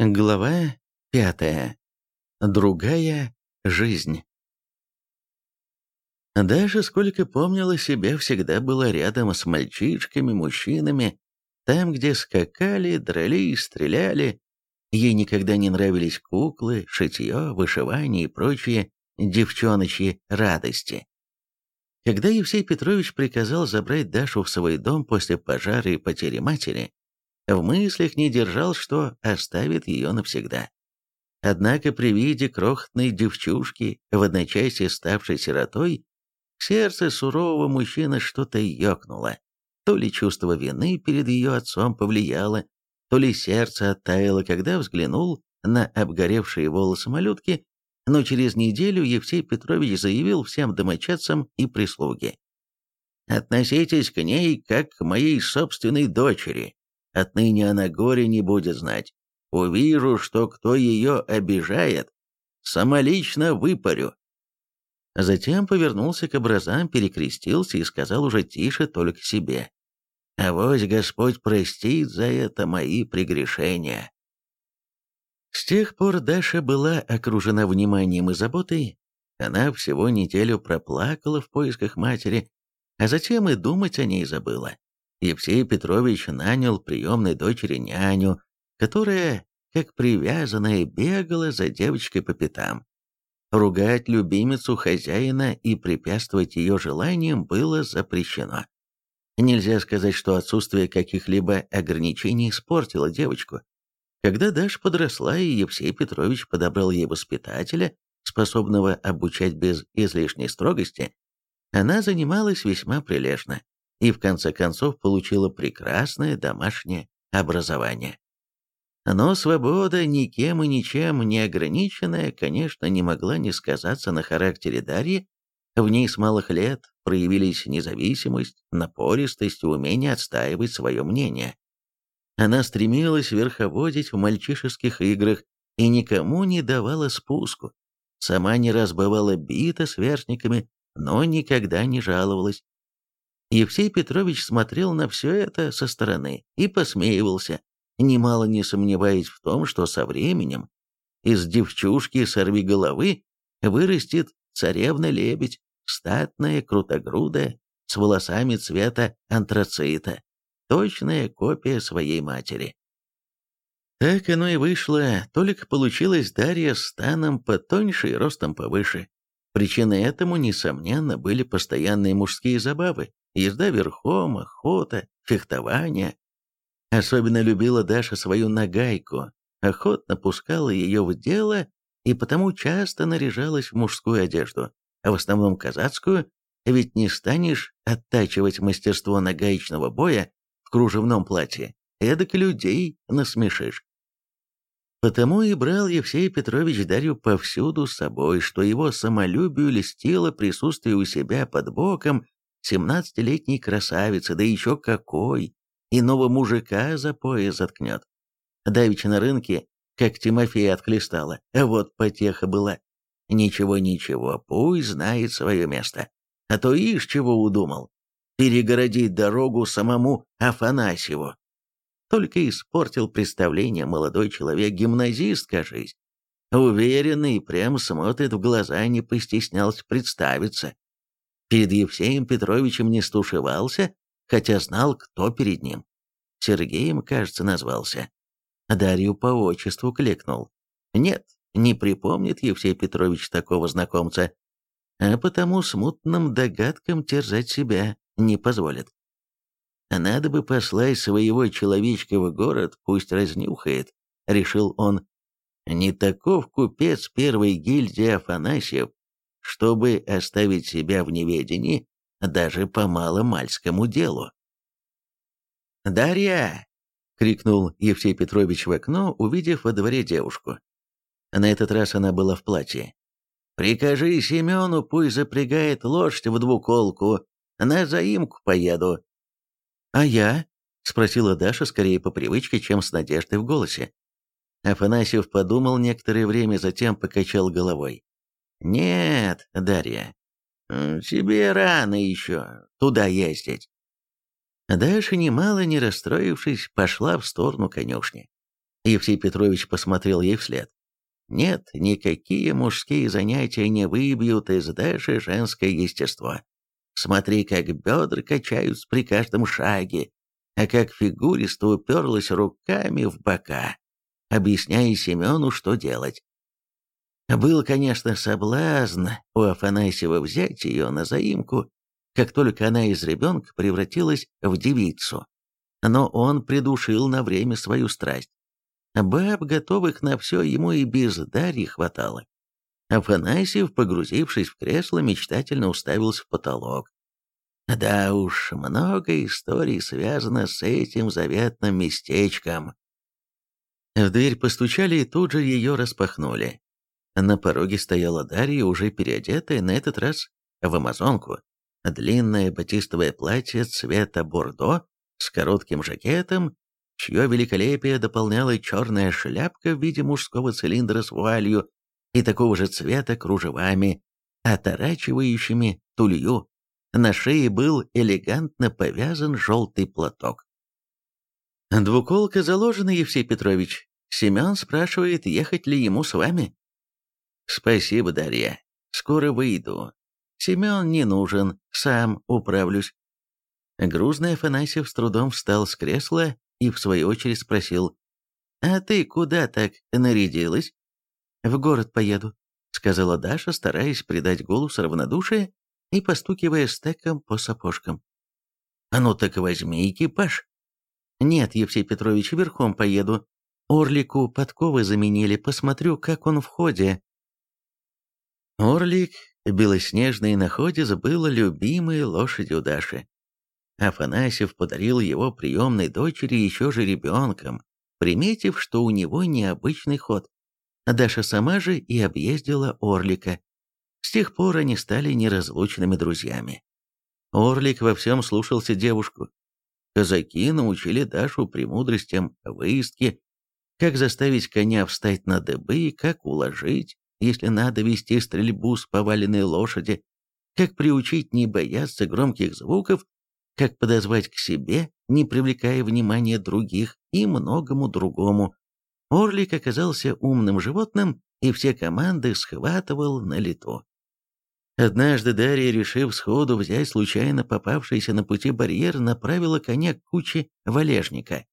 Глава пятая. Другая жизнь. Даже сколько помнила себя, всегда была рядом с мальчишками, мужчинами, там, где скакали, дрались, стреляли. Ей никогда не нравились куклы, шитье, вышивание и прочие девчоночьи радости. Когда Евсей Петрович приказал забрать Дашу в свой дом после пожара и потери матери, в мыслях не держал, что оставит ее навсегда. Однако при виде крохотной девчушки, в одночасье ставшей сиротой, сердце сурового мужчины что-то ёкнуло. То ли чувство вины перед ее отцом повлияло, то ли сердце оттаяло, когда взглянул на обгоревшие волосы малютки, но через неделю Евсей Петрович заявил всем домочадцам и прислуге. «Относитесь к ней как к моей собственной дочери. Отныне она горе не будет знать. Увижу, что кто ее обижает, самолично выпарю. Затем повернулся к образам, перекрестился и сказал уже тише только себе. «Авось Господь простит за это мои прегрешения». С тех пор Даша была окружена вниманием и заботой. Она всего неделю проплакала в поисках матери, а затем и думать о ней забыла. Евсей Петрович нанял приемной дочери няню, которая, как привязанная, бегала за девочкой по пятам. Ругать любимицу хозяина и препятствовать ее желаниям было запрещено. Нельзя сказать, что отсутствие каких-либо ограничений испортило девочку. Когда Даш подросла, и Евсей Петрович подобрал ей воспитателя, способного обучать без излишней строгости, она занималась весьма прилежно и в конце концов получила прекрасное домашнее образование. Но свобода, никем и ничем не ограниченная, конечно, не могла не сказаться на характере Дарьи. В ней с малых лет проявились независимость, напористость и умение отстаивать свое мнение. Она стремилась верховодить в мальчишеских играх и никому не давала спуску. Сама не раз бывала бита сверстниками, но никогда не жаловалась. Евсей Петрович смотрел на все это со стороны и посмеивался, немало не сомневаясь в том, что со временем из девчушки сорви головы вырастет царевна-лебедь, статная, крутогрудая, с волосами цвета антрацита, точная копия своей матери. Так оно и вышло, только получилась Дарья с станом потоньше и ростом повыше. Причиной этому, несомненно, были постоянные мужские забавы, езда верхом, охота, фехтование. Особенно любила Даша свою нагайку, охотно пускала ее в дело и потому часто наряжалась в мужскую одежду, а в основном казацкую, ведь не станешь оттачивать мастерство нагаечного боя в кружевном платье, эдак людей насмешишь. Потому и брал Евсей Петрович Дарью повсюду с собой, что его самолюбию льстило присутствие у себя под боком Семнадцатилетней красавицы, да еще какой! Иного мужика за пояс заткнет. Давеча на рынке, как Тимофея отхлестала, а вот потеха была. Ничего-ничего, пусть знает свое место. А то ишь чего удумал. Перегородить дорогу самому Афанасьеву. Только испортил представление молодой человек, гимназист, кажись. Уверенный, прям смотрит в глаза, не постеснялся представиться. Перед Евсеем Петровичем не стушевался, хотя знал, кто перед ним. Сергеем, кажется, назвался. Дарью по отчеству кликнул. Нет, не припомнит Евсей Петрович такого знакомца, а потому смутным догадкам терзать себя не позволит. Надо бы послать своего человечка в город, пусть разнюхает, решил он. Не таков купец первой гильдии Афанасьев, чтобы оставить себя в неведении даже по маломальскому делу. «Дарья!» — крикнул Евсей Петрович в окно, увидев во дворе девушку. На этот раз она была в платье. «Прикажи Семену, пусть запрягает лошадь в двуколку, на заимку поеду». «А я?» — спросила Даша скорее по привычке, чем с надеждой в голосе. Афанасьев подумал некоторое время, затем покачал головой. «Нет, Дарья, тебе рано еще туда ездить». Даша, немало не расстроившись, пошла в сторону конюшни. Евсей Петрович посмотрел ей вслед. Нет, никакие мужские занятия не выбьют из Даши женское естество. Смотри, как бедра качаются при каждом шаге, а как фигуристо уперлась руками в бока, объясняя Семену, что делать. Был, конечно, соблазн у Афанасьева взять ее на заимку, как только она из ребенка превратилась в девицу. Но он придушил на время свою страсть. Баб, готовых на все, ему и без Дарьи хватало. Афанасьев, погрузившись в кресло, мечтательно уставился в потолок. Да уж, много историй связано с этим заветным местечком. В дверь постучали и тут же ее распахнули. На пороге стояла Дарья, уже переодетая, на этот раз в амазонку. Длинное батистовое платье цвета бордо с коротким жакетом, чье великолепие дополняла черная шляпка в виде мужского цилиндра с вуалью и такого же цвета кружевами, оторачивающими тулью. На шее был элегантно повязан желтый платок. «Двуколка заложена, Евсей Петрович. Семен спрашивает, ехать ли ему с вами?» «Спасибо, Дарья. Скоро выйду. Семен не нужен, сам управлюсь». Грузный Афанасьев с трудом встал с кресла и, в свою очередь, спросил, «А ты куда так нарядилась?» «В город поеду», — сказала Даша, стараясь придать голосу равнодушие и постукивая стеком по сапожкам. «А ну так возьми экипаж». «Нет, Евсей Петрович, верхом поеду. Орлику подковы заменили, посмотрю, как он в ходе». Орлик, белоснежный находец, был любимой лошадью Даши. Афанасьев подарил его приемной дочери еще же ребенком, приметив, что у него необычный ход. Даша сама же и объездила Орлика. С тех пор они стали неразлучными друзьями. Орлик во всем слушался девушку. Казаки научили Дашу премудростям выездки, как заставить коня встать на дыбы, как уложить, если надо вести стрельбу с поваленной лошади, как приучить не бояться громких звуков как подозвать к себе, не привлекая внимания других, и многому другому. Орлик оказался умным животным, и все команды схватывал на лету. Однажды Дарья, решив сходу взять случайно попавшийся на пути барьер, направила коня к куче валежника.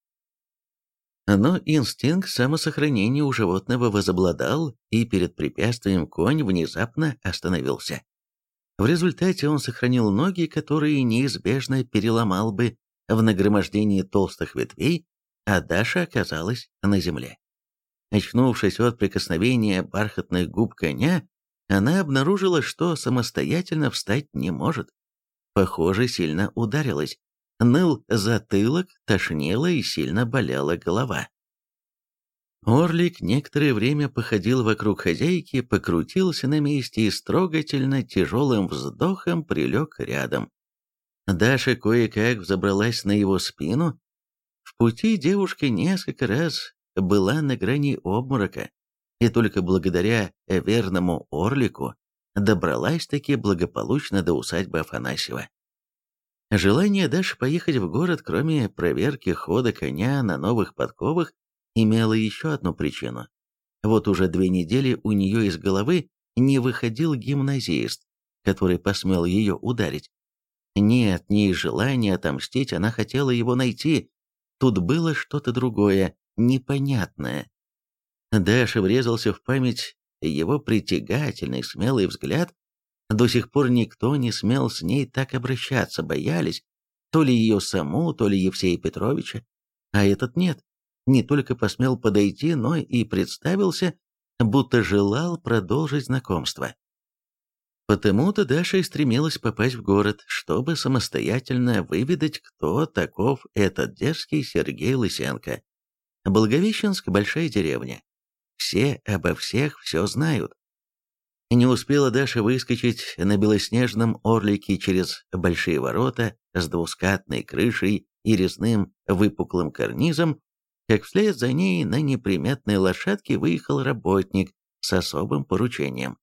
Но инстинкт самосохранения у животного возобладал, и перед препятствием конь внезапно остановился. В результате он сохранил ноги, которые неизбежно переломал бы в нагромождении толстых ветвей, а Даша оказалась на земле. Очнувшись от прикосновения бархатных губ коня, она обнаружила, что самостоятельно встать не может. Похоже, сильно ударилась. Ныл затылок, тошнило и сильно болела голова. Орлик некоторое время походил вокруг хозяйки, покрутился на месте и с трогательно тяжелым вздохом прилег рядом. Даша кое-как взобралась на его спину. В пути девушка несколько раз была на грани обморока, и только благодаря верному Орлику добралась-таки благополучно до усадьбы Афанасьева. Желание Даши поехать в город, кроме проверки хода коня на новых подковах, имела еще одну причину. Вот уже две недели у нее из головы не выходил гимназист, который посмел ее ударить. Нет, не из желания отомстить, она хотела его найти. Тут было что-то другое, непонятное. Даша врезался в память его притягательный, смелый взгляд. До сих пор никто не смел с ней так обращаться, боялись, то ли ее саму, то ли Евсея Петровича. А этот нет не только посмел подойти, но и представился, будто желал продолжить знакомство. Потому-то Даша и стремилась попасть в город, чтобы самостоятельно выведать, кто таков этот дерзкий Сергей Лысенко. Благовещенск – большая деревня. Все обо всех все знают. Не успела Даша выскочить на белоснежном орлике через большие ворота с двускатной крышей и резным выпуклым карнизом, как вслед за ней на неприметной лошадке выехал работник с особым поручением.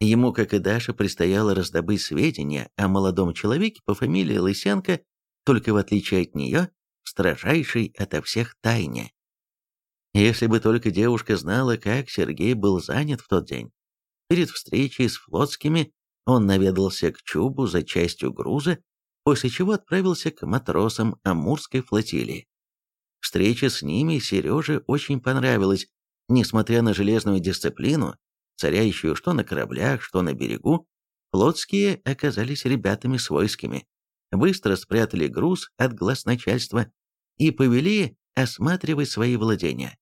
Ему, как и Даша, предстояло раздобыть сведения о молодом человеке по фамилии Лысенко, только в отличие от нее, в строжайшей ото всех тайне. Если бы только девушка знала, как Сергей был занят в тот день. Перед встречей с флотскими он наведался к Чубу за частью груза, после чего отправился к матросам Амурской флотилии. Встреча с ними Сереже очень понравилась, несмотря на железную дисциплину, царящую что на кораблях, что на берегу, флотские оказались ребятами свойскими, быстро спрятали груз от глаз начальства и повели осматривать свои владения.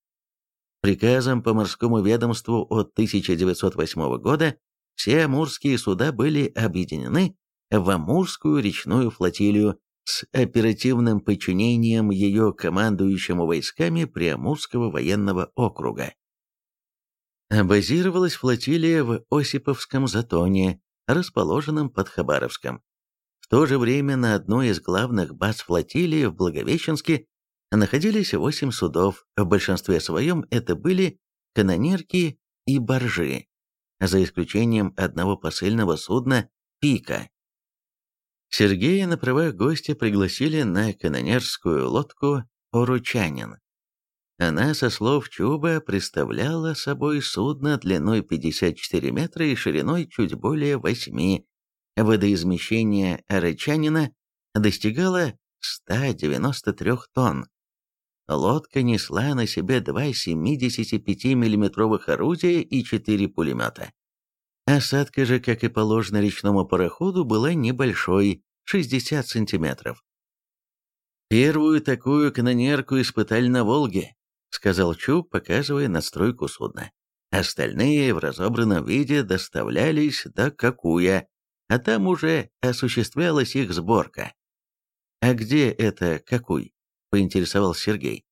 Приказом по морскому ведомству от 1908 года все амурские суда были объединены в Амурскую речную флотилию с оперативным подчинением ее командующему войсками Приамурского военного округа. Базировалась флотилия в Осиповском затоне, расположенном под Хабаровском. В то же время на одной из главных баз флотилии в Благовещенске находились восемь судов, в большинстве своем это были канонерки и баржи, за исключением одного посыльного судна «Пика». Сергея на правах гостя пригласили на канонерскую лодку «Оручанин». Она, со слов Чуба, представляла собой судно длиной 54 метра и шириной чуть более 8. Водоизмещение «Оручанина» достигало 193 тонн. Лодка несла на себе два 75 миллиметровых орудия и четыре пулемета. Осадка же, как и положено речному пароходу, была небольшой, 60 сантиметров. «Первую такую канонерку испытали на Волге», — сказал Чуб, показывая настройку судна. Остальные в разобранном виде доставлялись до Какуя, а там уже осуществлялась их сборка. «А где это Какуй?» — поинтересовался Сергей.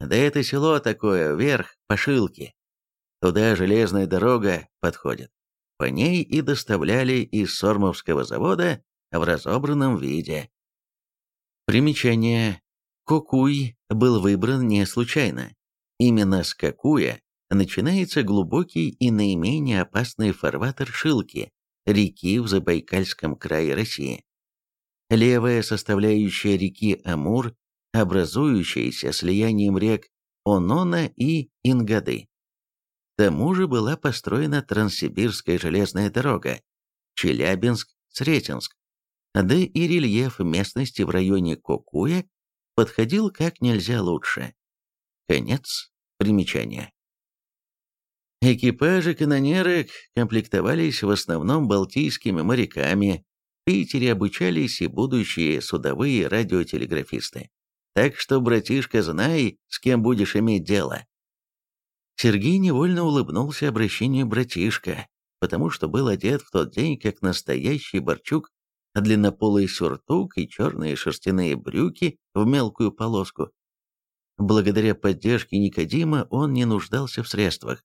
«Да это село такое, вверх, по Шилке. Туда железная дорога подходит. По ней и доставляли из Сормовского завода в разобранном виде. Примечание. Кокуй был выбран не случайно. Именно с Кокуя начинается глубокий и наименее опасный фарватер Шилки, реки в Забайкальском крае России. Левая составляющая реки Амур, образующаяся слиянием рек Онона и Ингады. К тому же была построена Транссибирская железная дорога Челябинск-Сретенск, да и рельеф местности в районе Кокуя подходил как нельзя лучше. Конец примечания. Экипажи канонерок комплектовались в основном балтийскими моряками, в Питере обучались и будущие судовые радиотелеграфисты. Так что, братишка, знай, с кем будешь иметь дело. Сергей невольно улыбнулся обращению братишка, потому что был одет в тот день как настоящий Борчук длиннополый сюртук и черные шерстяные брюки в мелкую полоску. Благодаря поддержке Никодима он не нуждался в средствах.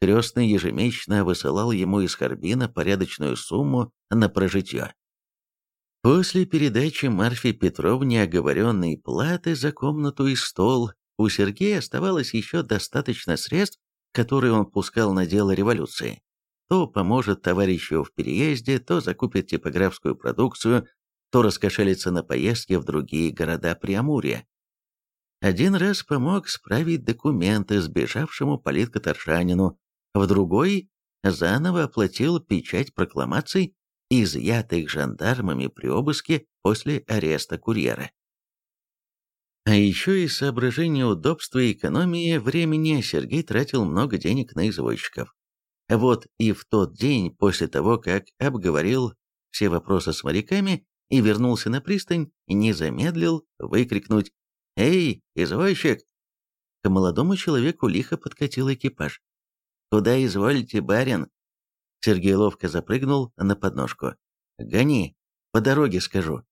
Крестный ежемесячно высылал ему из Харбина порядочную сумму на прожитие. После передачи Марфе Петровне оговоренной платы за комнату и стол, у Сергея оставалось еще достаточно средств, которые он пускал на дело революции то поможет товарищу в переезде, то закупит типографскую продукцию, то раскошелится на поездки в другие города Приамурья. Один раз помог справить документы сбежавшему политкоторшанину, в другой заново оплатил печать прокламаций, изъятых жандармами при обыске после ареста курьера. А еще из соображения удобства и экономии времени Сергей тратил много денег на извозчиков. Вот и в тот день, после того, как обговорил все вопросы с моряками и вернулся на пристань, не замедлил выкрикнуть «Эй, извозчик!» К молодому человеку лихо подкатил экипаж. «Куда изволите, барин?» Сергей ловко запрыгнул на подножку. «Гони, по дороге скажу».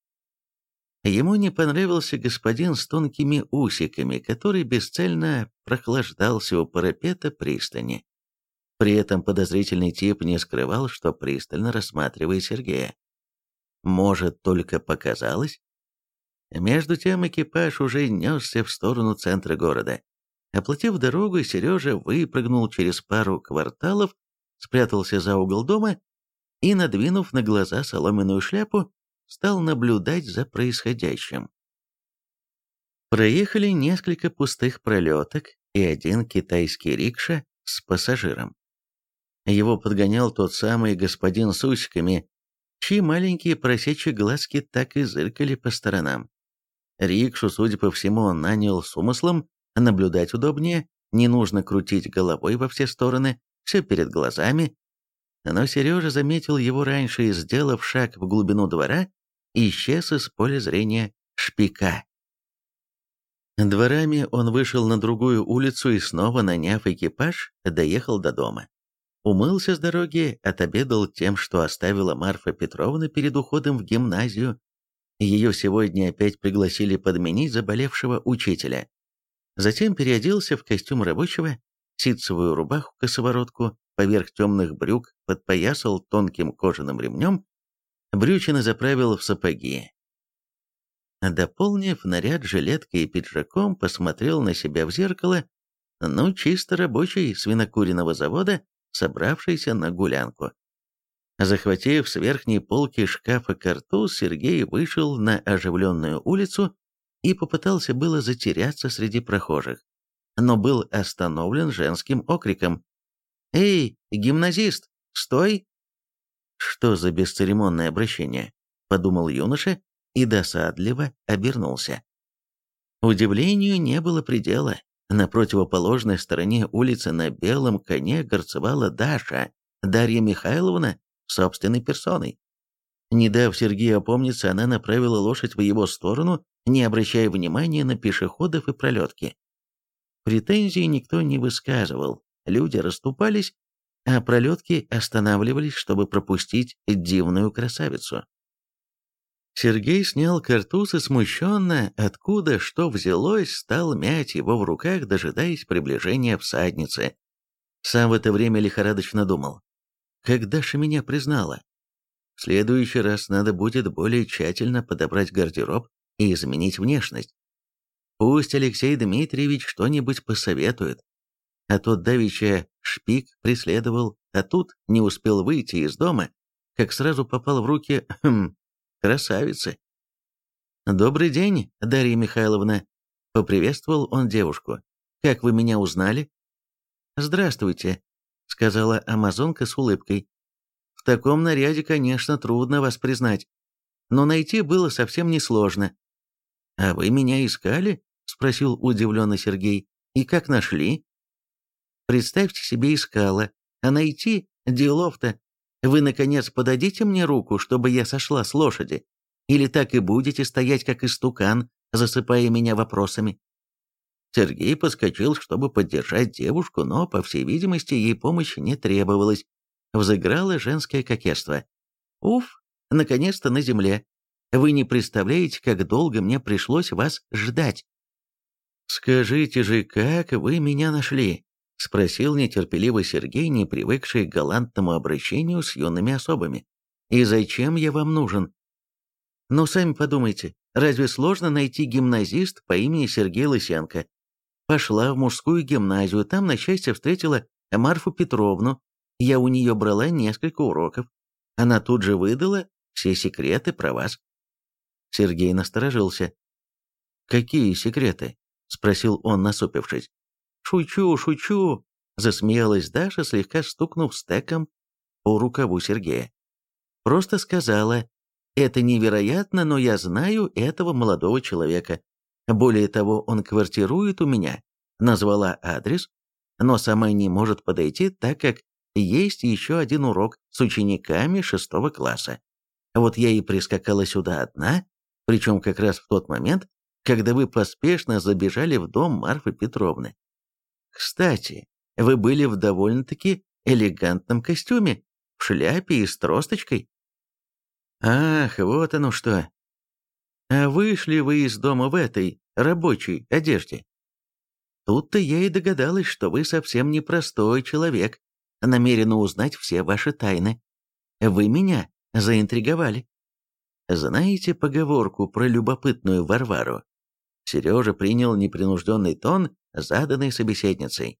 Ему не понравился господин с тонкими усиками, который бесцельно прохлаждался у парапета пристани. При этом подозрительный тип не скрывал, что пристально рассматривает Сергея. Может, только показалось? Между тем экипаж уже несся в сторону центра города. Оплатив дорогу, Сережа выпрыгнул через пару кварталов, спрятался за угол дома и, надвинув на глаза соломенную шляпу, стал наблюдать за происходящим. Проехали несколько пустых пролеток, и один китайский рикша с пассажиром. Его подгонял тот самый господин с усиками, чьи маленькие просечьи глазки так и зыркали по сторонам. Рикшу, судя по всему, он нанял с умыслом, наблюдать удобнее, не нужно крутить головой во все стороны, все перед глазами. Но Сережа заметил его раньше и, сделав шаг в глубину двора, исчез из поля зрения шпика. Дворами он вышел на другую улицу и снова, наняв экипаж, доехал до дома. Умылся с дороги, отобедал тем, что оставила Марфа Петровна перед уходом в гимназию. Ее сегодня опять пригласили подменить заболевшего учителя. Затем переоделся в костюм рабочего, ситцевую рубаху-косоворотку, поверх темных брюк подпоясал тонким кожаным ремнем, брючины заправил в сапоги. Дополнив наряд жилеткой и пиджаком, посмотрел на себя в зеркало, ну, чисто рабочий свинокуриного завода, собравшийся на гулянку. Захватив с верхней полки шкафа картуз, Сергей вышел на оживленную улицу и попытался было затеряться среди прохожих, но был остановлен женским окриком. «Эй, гимназист, стой!» «Что за бесцеремонное обращение?» — подумал юноша и досадливо обернулся. Удивлению не было предела. На противоположной стороне улицы на белом коне горцевала Даша, Дарья Михайловна, собственной персоной. Не дав Сергею опомниться, она направила лошадь в его сторону, не обращая внимания на пешеходов и пролетки. Претензий никто не высказывал, люди расступались, а пролетки останавливались, чтобы пропустить дивную красавицу. Сергей снял картуз и смущенно, откуда что взялось, стал мять его в руках, дожидаясь приближения всадницы. Сам в это время лихорадочно думал. Как Даша меня признала? В следующий раз надо будет более тщательно подобрать гардероб и изменить внешность. Пусть Алексей Дмитриевич что-нибудь посоветует. А тот давеча шпик преследовал, а тут не успел выйти из дома, как сразу попал в руки хм, красавицы. «Добрый день, Дарья Михайловна», — поприветствовал он девушку. «Как вы меня узнали?» «Здравствуйте», — сказала амазонка с улыбкой. «В таком наряде, конечно, трудно вас признать, но найти было совсем несложно». «А вы меня искали?» — спросил удивленный Сергей. «И как нашли?» «Представьте себе, искала, а найти делов-то вы, наконец, подадите мне руку, чтобы я сошла с лошади? Или так и будете стоять, как истукан, засыпая меня вопросами?» Сергей подскочил, чтобы поддержать девушку, но, по всей видимости, ей помощи не требовалось. Взыграло женское кокетство. «Уф, наконец-то на земле. Вы не представляете, как долго мне пришлось вас ждать». «Скажите же, как вы меня нашли?» — спросил нетерпеливо Сергей, не привыкший к галантному обращению с юными особами. «И зачем я вам нужен?» «Ну, сами подумайте, разве сложно найти гимназист по имени Сергей Лысенко? Пошла в мужскую гимназию, там, на счастье, встретила Марфу Петровну. Я у нее брала несколько уроков. Она тут же выдала все секреты про вас». Сергей насторожился. «Какие секреты?» — спросил он, насупившись. «Шучу, шучу!» — засмеялась Даша, слегка стукнув стеком по рукаву Сергея. «Просто сказала, это невероятно, но я знаю этого молодого человека. Более того, он квартирует у меня, назвала адрес, но сама не может подойти, так как есть еще один урок с учениками шестого класса. Вот я и прискакала сюда одна, причем как раз в тот момент, когда вы поспешно забежали в дом Марфы Петровны. Кстати, вы были в довольно-таки элегантном костюме, в шляпе и с тросточкой. Ах, вот оно что. А вышли вы из дома в этой рабочей одежде? Тут-то я и догадалась, что вы совсем не простой человек, намерена узнать все ваши тайны. Вы меня заинтриговали. Знаете поговорку про любопытную Варвару? Сережа принял непринужденный тон заданной собеседницей.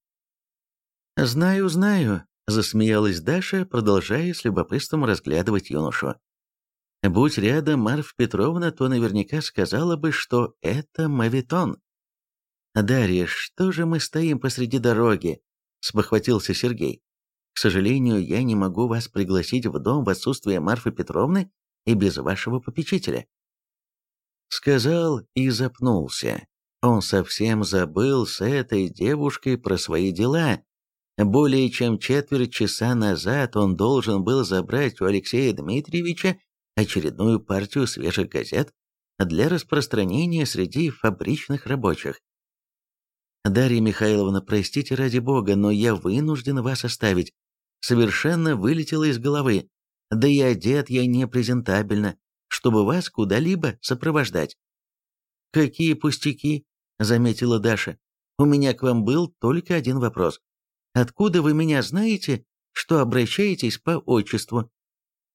«Знаю, знаю», — засмеялась Даша, продолжая с любопытством разглядывать юношу. «Будь рядом Марф Петровна, то наверняка сказала бы, что это мавитон». «Дарья, что же мы стоим посреди дороги?» – спохватился Сергей. «К сожалению, я не могу вас пригласить в дом в отсутствие Марфы Петровны и без вашего попечителя». Сказал и запнулся. Он совсем забыл с этой девушкой про свои дела. Более чем четверть часа назад он должен был забрать у Алексея Дмитриевича очередную партию свежих газет для распространения среди фабричных рабочих. «Дарья Михайловна, простите ради бога, но я вынужден вас оставить. Совершенно вылетело из головы. Да и одет я непрезентабельно, чтобы вас куда-либо сопровождать». «Какие пустяки!» — заметила Даша. «У меня к вам был только один вопрос. Откуда вы меня знаете, что обращаетесь по отчеству?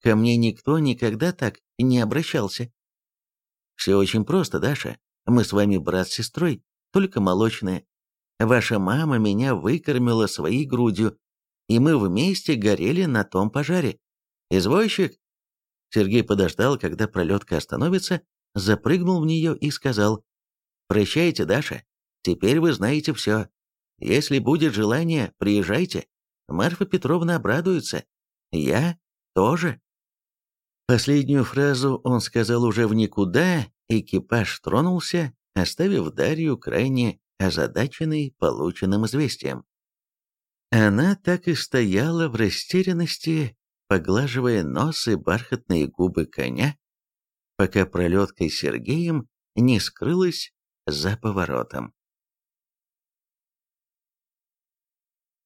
Ко мне никто никогда так не обращался». «Все очень просто, Даша. Мы с вами брат с сестрой, только молочные. Ваша мама меня выкормила своей грудью, и мы вместе горели на том пожаре. Извозчик?» Сергей подождал, когда пролетка остановится, запрыгнул в нее и сказал, «Прощайте, Даша, теперь вы знаете все. Если будет желание, приезжайте. Марфа Петровна обрадуется. Я тоже». Последнюю фразу он сказал уже в никуда, экипаж тронулся, оставив Дарью крайне озадаченной полученным известием. Она так и стояла в растерянности, поглаживая нос и бархатные губы коня, пока пролетка с Сергеем не скрылась за поворотом.